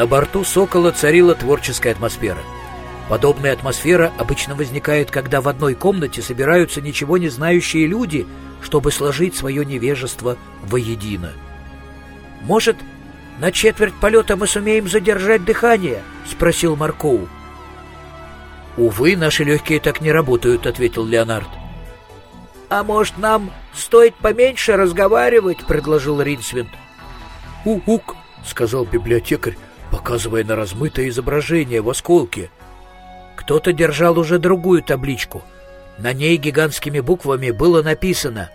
На борту «Сокола» царила творческая атмосфера. Подобная атмосфера обычно возникает, когда в одной комнате собираются ничего не знающие люди, чтобы сложить свое невежество воедино. «Может, на четверть полета мы сумеем задержать дыхание?» — спросил Маркоу. «Увы, наши легкие так не работают», — ответил Леонард. «А может, нам стоит поменьше разговаривать?» — предложил Ринсвинд. «У-ук», — сказал библиотекарь, показывая на размытое изображение в осколке. Кто-то держал уже другую табличку. На ней гигантскими буквами было написано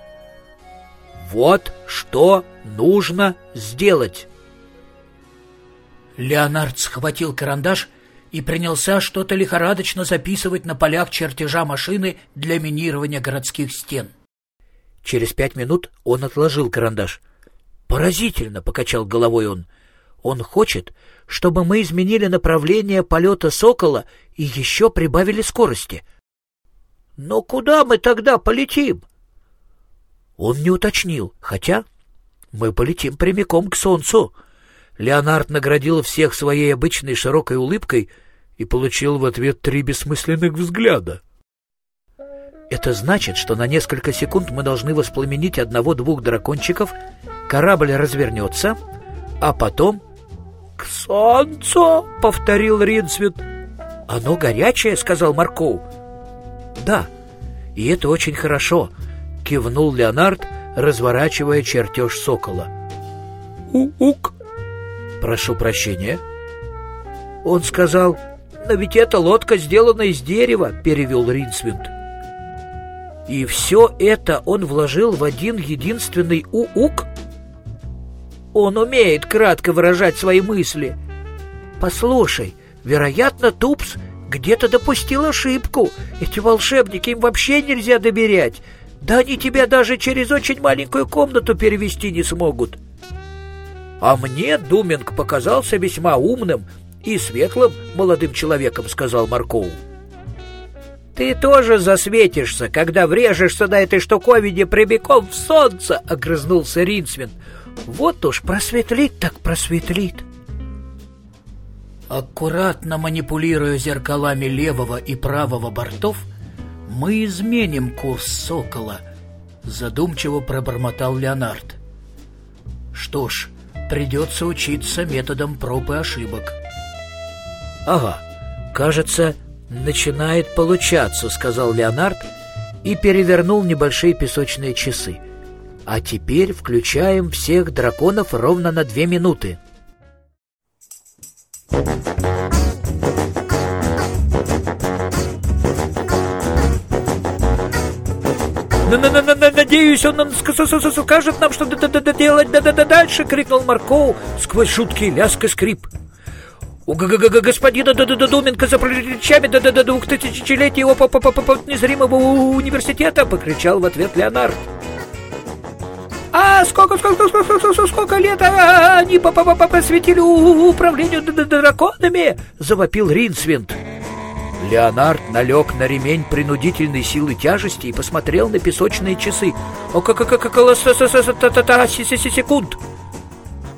«Вот что нужно сделать». Леонард схватил карандаш и принялся что-то лихорадочно записывать на полях чертежа машины для минирования городских стен. Через пять минут он отложил карандаш. «Поразительно!» — покачал головой он. «Он хочет, чтобы мы изменили направление полета «Сокола» и еще прибавили скорости». «Но куда мы тогда полетим?» Он не уточнил, хотя мы полетим прямиком к Солнцу. Леонард наградил всех своей обычной широкой улыбкой и получил в ответ три бессмысленных взгляда. Это значит, что на несколько секунд мы должны воспламенить одного-двух дракончиков, корабль развернется, а потом... — К солнцу! — повторил Ринсвит. — Оно горячее, — сказал Маркоу. — Да, и это очень хорошо, — кивнул Леонард, разворачивая чертеж сокола. «У-ук!» «Прошу прощения». Он сказал, «Но ведь эта лодка сделана из дерева», — перевел Ринсвинд. И все это он вложил в один единственный «у-ук»? Он умеет кратко выражать свои мысли. Послушай, вероятно, Тупс где-то допустил ошибку. Эти волшебники, им вообще нельзя доверять. Да они тебя даже через очень маленькую комнату перевести не смогут. А мне Думинг показался весьма умным и светлым молодым человеком, сказал Маркоу. «Ты тоже засветишься, когда врежешься на этой штуковине прямиком в солнце!» — огрызнулся Ринсвин. «Вот уж просветлит так просветлит!» Аккуратно манипулируя зеркалами левого и правого бортов, мы изменим курс «Сокола», — задумчиво пробормотал Леонард. Что ж, придется учиться методом проб и ошибок. Ага, кажется, начинает получаться, сказал Леонард и перевернул небольшие песочные часы. А теперь включаем всех драконов ровно на две минуты. «Надеюсь, он скажет нам, что делать дальше!» — крикнул Маркоу сквозь жуткий ляск и скрип. У господина Думенко за плечами д -д двухтысячелетия его незримого университета покричал в ответ Леонард. А сколько, сколько, сколько, сколько лет они посвятили управлению драконами? Завопил Ринсвинд. Леонард налег на ремень принудительной силы тяжести и посмотрел на песочные часы. О, как как около секунд.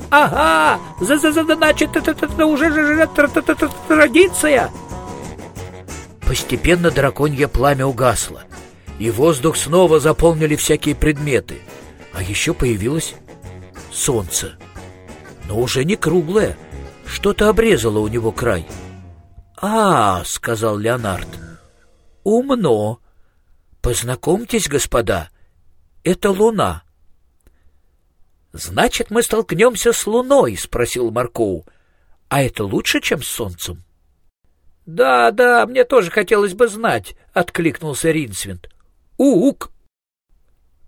Ага, за за за значит это уже же традиция. Постепенно драконье пламя угасло, и воздух снова заполнили всякие предметы. А еще появилось солнце. Но уже не круглое, что-то обрезало у него край. «А, — сказал Леонард, — умно. Познакомьтесь, господа, это луна». «Значит, мы столкнемся с луной?» — спросил Маркоу. «А это лучше, чем с солнцем?» «Да, да, мне тоже хотелось бы знать», — откликнулся Ринсвинд. «Ук!»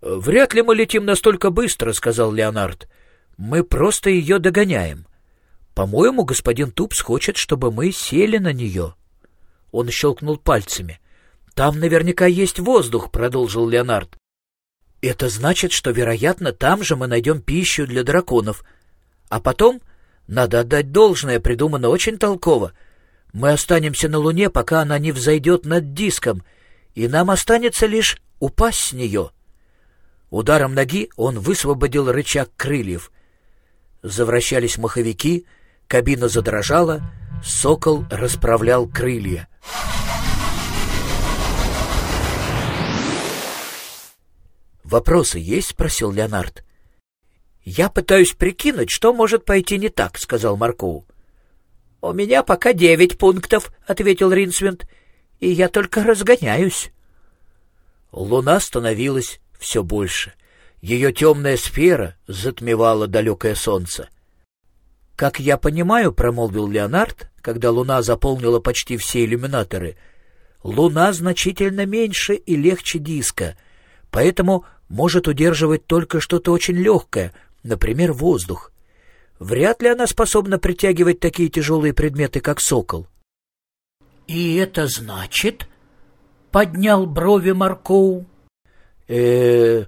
«Вряд ли мы летим настолько быстро», — сказал Леонард. «Мы просто ее догоняем. По-моему, господин Тупс хочет, чтобы мы сели на нее». Он щелкнул пальцами. «Там наверняка есть воздух», — продолжил Леонард. «Это значит, что, вероятно, там же мы найдем пищу для драконов. А потом, надо отдать должное, придумано очень толково. Мы останемся на Луне, пока она не взойдет над диском, и нам останется лишь упасть с нее». Ударом ноги он высвободил рычаг крыльев. Завращались маховики — Кабина задрожала, сокол расправлял крылья. «Вопросы есть?» — спросил Леонард. «Я пытаюсь прикинуть, что может пойти не так», — сказал Маркоу. «У меня пока девять пунктов», — ответил Ринсвинд, — «и я только разгоняюсь». Луна становилась все больше. Ее темная сфера затмевала далекое солнце. «Как я понимаю», — промолвил Леонард, когда луна заполнила почти все иллюминаторы, «луна значительно меньше и легче диска, поэтому может удерживать только что-то очень легкое, например, воздух. Вряд ли она способна притягивать такие тяжелые предметы, как сокол. — И это значит? — поднял брови Маркоу. Э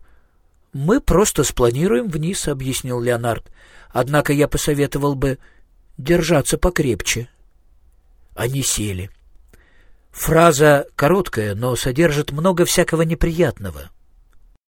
мы просто спланируем вниз, — объяснил Леонард. Однако я посоветовал бы держаться покрепче. Они сели. Фраза короткая, но содержит много всякого неприятного —